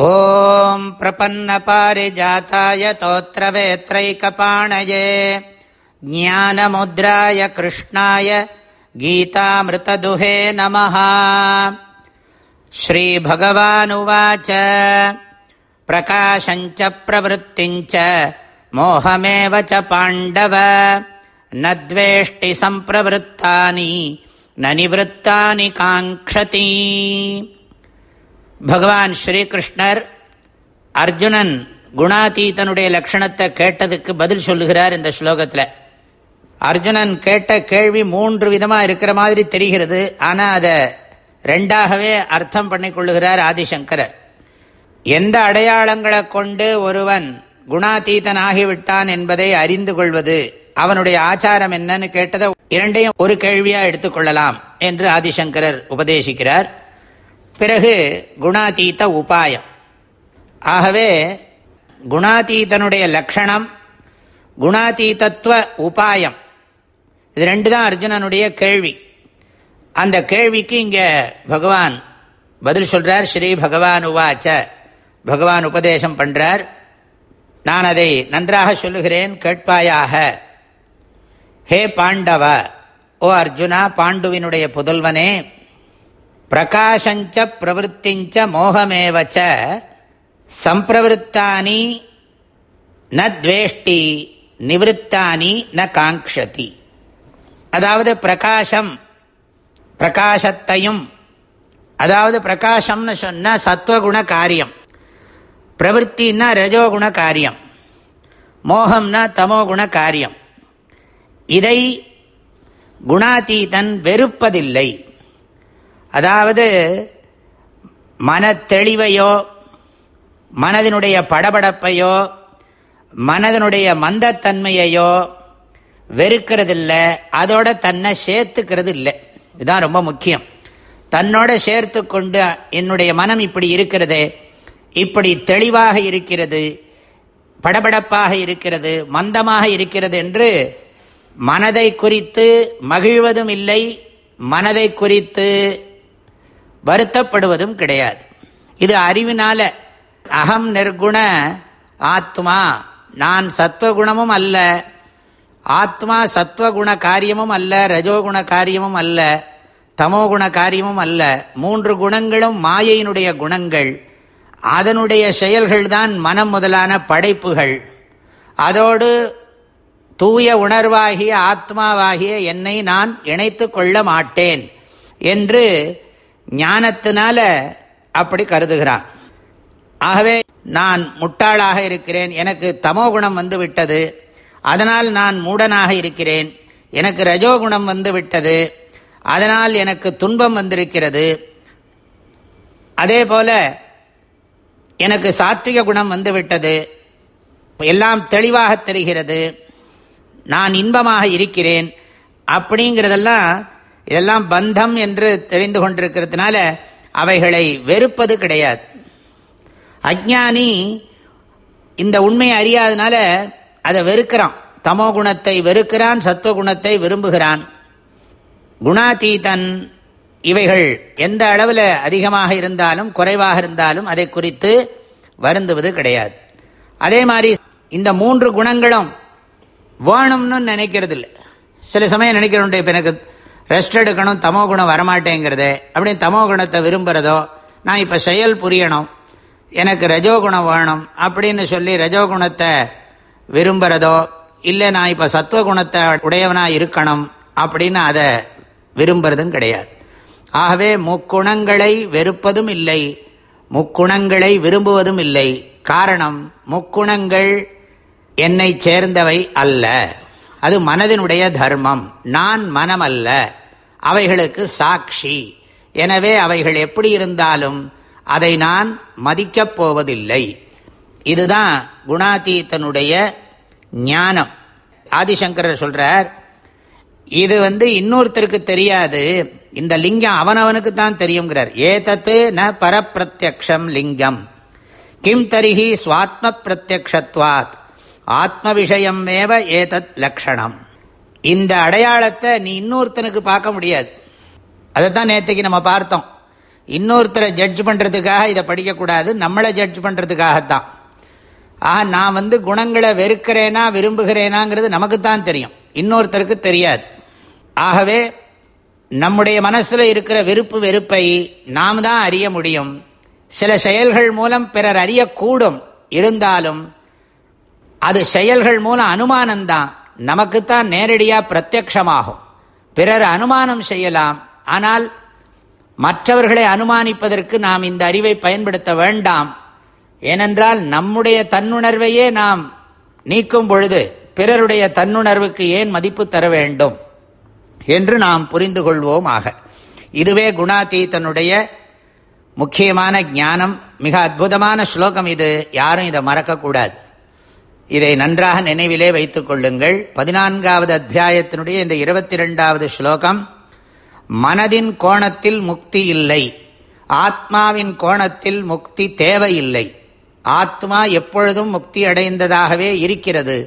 ॐ प्रपन्नपारिजाताय तोत्रवेत्रैकपाणये ज्ञानमुद्राय कृष्णाय गीतामृतदुहे नमः श्रीभगवानुवाच प्रकाशञ्च प्रवृत्तिञ्च मोहमेव च पाण्डव न द्वेष्टि सम्प्रवृत्तानि न निवृत्तानि काङ्क्षति பகவான் ஸ்ரீகிருஷ்ணர் அர்ஜுனன் குணாதீதனுடைய லட்சணத்தை கேட்டதுக்கு பதில் சொல்லுகிறார் இந்த ஸ்லோகத்தில். அர்ஜுனன் கேட்ட கேள்வி மூன்று விதமாக இருக்கிற மாதிரி தெரிகிறது. ஆனால் அதை ரெண்டாகவே அர்த்தம் பண்ணிக்கொள்ளுகிறார் ஆதிசங்கரர். எந்த அடையாளங்களை கொண்டு ஒருவன் குணாதீதன் ஆகிவிட்டான் என்பதை அறிந்து கொள்வது அவனுடைய ஆச்சாரம் என்னன்னு கேட்டதை இரண்டையும் ஒரு கேள்வியாக எடுத்துக்கொள்ளலாம் என்று ஆதிசங்கரர் உபதேசிக்கிறார். பிறகு குணாதீத உபாயம். ஆகவே குணாதீதனுடைய லட்சணம் குணாதீதத்துவ உபாயம். இது ரெண்டு தான் அர்ஜுனனுடைய கேள்வி. அந்த கேள்விக்கு இங்கே பகவான் பதில் சொல்கிறார் ஸ்ரீ பகவான் உவாச்ச. பகவான் உபதேசம் பண்ணுறார் நான் அதை நன்றாக சொல்லுகிறேன் கேட்பாயாக. ஹே பாண்டவ ஓ அர்ஜுனா பாண்டுவினுடைய புதல்வனே பிரகாஷஞ்ச பிரவருத்திஞ்ச மோகமேவச்ச சம்பிரவருத்தானி ந துவேஷ்டி நிவத்தானி ந காங்ஷதி அதாவது பிரகாசம் பிரகாசத்தையும் அதாவது பிரகாசம்னு சொன்ன சத்வகுண காரியம். பிரவருத்தின்னா ரஜோகுண காரியம். மோகம்னா தமோகுண காரியம். இதை குணாதீதன் வெறுப்பதில்லை. அதாவது மனத்தெளிவையோ மனதினுடைய படபடப்பையோ மனதனுடைய மந்தத்தன்மையையோ வெறுக்கிறதில்லை அதோட தன்னை சேர்த்துக்கிறது இல்லை இதுதான் ரொம்ப முக்கியம். தன்னோட சேர்த்து கொண்டு என்னுடைய மனம் இப்படி இருக்கிறது இப்படி தெளிவாக இருக்கிறது படபடப்பாக இருக்கிறது மந்தமாக இருக்கிறது என்று மனதை குறித்து மகிழ்வதும் இல்லை மனதை குறித்து வருத்தப்படுவதும் கிடையாது. இது அறிவினால அகம் நிர்குண ஆத்மா. நான் சத்வகுணமும் அல்ல. ஆத்மா சத்வகுண காரியமும் அல்ல. ரஜோகுண காரியமும் அல்ல. தமோகுண காரியமும் அல்ல. மூன்று குணங்களும் மாயையினுடைய குணங்கள். அதனுடைய செயல்கள்தான் மனம் முதலான படைப்புகள். அதோடு தூய உணர்வாகிய ஆத்மாவாகிய என்னை நான் இணைத்து கொள்ள மாட்டேன் என்று ஞானத்தினால அப்படி கருதுகிறான். ஆகவே நான் முட்டாளாக இருக்கிறேன். எனக்கு தமோகுணம் வந்து விட்டது அதனால் நான் மூடனாக இருக்கிறேன். எனக்கு ரஜோகுணம் வந்து விட்டது அதனால் எனக்கு துன்பம் வந்திருக்கிறது. அதே போல எனக்கு சாத்விக குணம் வந்து விட்டது எல்லாம் தெளிவாக தெரிகிறது. நான் இன்பமாக இருக்கிறேன். அப்படிங்கிறதெல்லாம் இதெல்லாம் பந்தம் என்று தெரிந்து கொண்டிருக்கிறதுனால அவைகளை வெறுப்பது கிடையாது. அஜானி இந்த உண்மையை அறியாதனால அதை வெறுக்கிறான். தமோ குணத்தை வெறுக்கிறான் சத்துவகுணத்தை விரும்புகிறான். குணாதீதன் இவைகள் எந்த அளவில் அதிகமாக இருந்தாலும் குறைவாக இருந்தாலும் அதை குறித்து வருந்துவது கிடையாது. அதே மாதிரி இந்த மூன்று குணங்களும் வேணும்னு நினைக்கிறது இல்லை சில சமயம் நினைக்கிறோம் இப்போ எனக்கு ரெஸ்ட் எடுக்கணும் தமோ குணம் வரமாட்டேங்கிறது. அப்படின்னு தமோ குணத்தை விரும்புகிறதோ நான் இப்போ செயல் புரியணும். எனக்கு ரஜோகுணம் வேணும் அப்படின்னு சொல்லி ரஜோகுணத்தை விரும்புகிறதோ இல்லை நான் இப்போ சத்துவகுணத்தை உடையவனாக இருக்கணும் அப்படின்னு அதை விரும்புறதும் கிடையாது. ஆகவே முக்குணங்களை வெறுப்பதும் இல்லை. முக்குணங்களை விரும்புவதும் இல்லை. காரணம் முக்குணங்கள் என்னை சேர்ந்தவை அல்ல. அது மனதினுடைய தர்மம். நான் மனம் அல்ல அவைகளுக்கு சாட்சி. எனவே அவைகள் எப்படி இருந்தாலும் அதை நான் மதிக்கப் போவதில்லை. இதுதான் குணாதீத்தனுடைய ஞானம். ஆதிசங்கரர் சொல்றார் இது வந்து இன்னொருத்தருக்கு தெரியாது. இந்த லிங்கம் அவனவனுக்கு தான் தெரியுங்கிறார் ஏதத்து ந பரப்பிரத்யக்ஷம் லிங்கம். கிம் தரிகி சுவாத்ம பிரத்யக்ஷத்வாத். ஆத்ம விஷயம் மேவ ஏதத் லக்ஷணம். இந்த அடையாளத்தை நீ இன்னொருத்தனுக்கு பார்க்க முடியாது. அதை தான் நேற்றுக்கு நம்ம பார்த்தோம். இன்னொருத்தரை ஜட்ஜ் பண்ணுறதுக்காக இதை படிக்கக்கூடாது நம்மளை ஜட்ஜ் பண்ணுறதுக்காகத்தான் ஆக நான் வந்து குணங்களை வெறுக்கிறேனா விரும்புகிறேனாங்கிறது நமக்கு தான் தெரியும். இன்னொருத்தருக்கு தெரியாது. ஆகவே நம்முடைய மனசில் இருக்கிற விருப்பு வெறுப்பை நாம் தான் அறிய முடியும். சில செயல்கள் மூலம் பிறர் அறியக்கூடும். இருந்தாலும் அது செயல்கள் மூலம் அனுமானம்தான். நமக்குத்தான் நேரடியாக பிரத்யக்ஷமாகும். பிறர் அனுமானம் செய்யலாம். ஆனால் மற்றவர்களை அனுமானிப்பதற்கு நாம் இந்த அறிவை பயன்படுத்த வேண்டாம். ஏனென்றால் நம்முடைய தன்னுணர்வையே நாம் நீக்கும் பொழுது பிறருடைய தன்னுணர்வுக்கு ஏன் மதிப்பு தர வேண்டும் என்று நாம் புரிந்து கொள்வோம் ஆக இதுவே குணாதீத்தனுடைய முக்கியமான ஞானம். மிக அற்புதமான ஸ்லோகம் இது. யாரும் இதை மறக்கக்கூடாது. இதை நன்றாக நினைவிலே வைத்துக் கொள்ளுங்கள். பதினான்காவது அத்தியாயத்தினுடைய இந்த இருபத்தி ரெண்டாவது ஸ்லோகம் மனதின் கோணத்தில் முக்தி இல்லை ஆத்மாவின் கோணத்தில் முக்தி தேவையில்லை. ஆத்மா எப்பொழுதும் முக்தி அடைந்ததாகவே இருக்கிறது.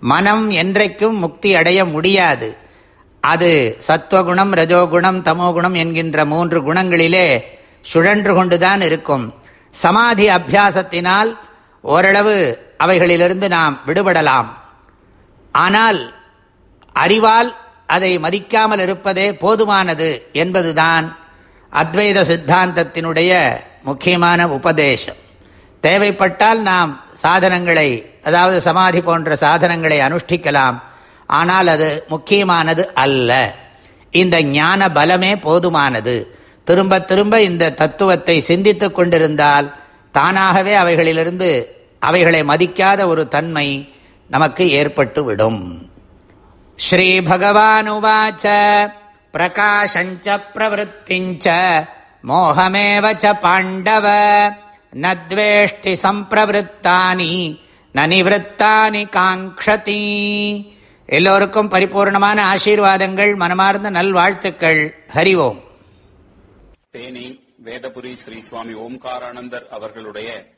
மனம் என்றைக்கும் முக்தி அடைய முடியாது. அது சத்வகுணம் ரஜோகுணம் தமோகுணம் என்கின்ற மூன்று குணங்களிலே சுழன்று கொண்டுதான் இருக்கும். சமாதி அபியாசத்தினால் ஓரளவு அவைகளிலிருந்து நாம் விடுபடலாம். ஆனால் அறிவால் அதை மதிக்காமல் இருப்பதே போதுமானது என்பதுதான் அத்வைத சித்தாந்தத்தினுடைய முக்கியமான உபதேசம். தேவைப்பட்டால் நாம் சாதனங்களை அதாவது சமாதி போன்ற சாதனங்களை அனுஷ்டிக்கலாம். ஆனால் அது முக்கியமானது அல்ல. இந்த ஞான பலமே போதுமானது. திரும்ப திரும்ப இந்த தத்துவத்தை சிந்தித்து கொண்டிருந்தால் தானாகவே அவைகளிலிருந்து அவைகளை மதிக்காத ஒரு தன்மை நமக்கு ஏற்பட்டுவிடும். ஸ்ரீ பகவானுவாச்ச பிரகாஷஞ்ச பிரவருத்திஞ்ச மோகமேவச்ச பாண்டவ நத்வேஷ்டி சம்பிரவருத்தானி நனிவருத்தானி காங்ஷதி எல்லோருக்கும் பரிபூர்ணமான ஆசீர்வாதங்கள் மனமார்ந்த நல்வாழ்த்துக்கள். ஹரி ஓம். தேனி வேதபுரி ஸ்ரீ சுவாமி ஓம்காரானந்தர் அவர்களுடைய